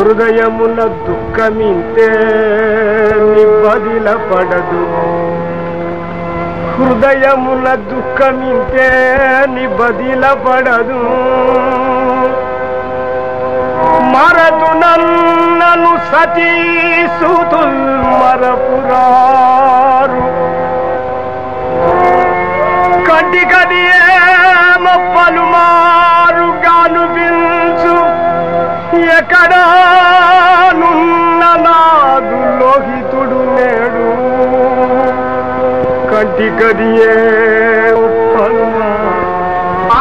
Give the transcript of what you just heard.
హృదయముల దుఃఖమింతే నిబదిల పడదు. హృదయముల దుఃఖమింతే నిబదిల పడదు. మరదు నన్నను సతీ సుతుల్ మరపురారు. కంటి కది ఎక్కడానున్న నాదు లోహితుడు నేడు కంటి కదియే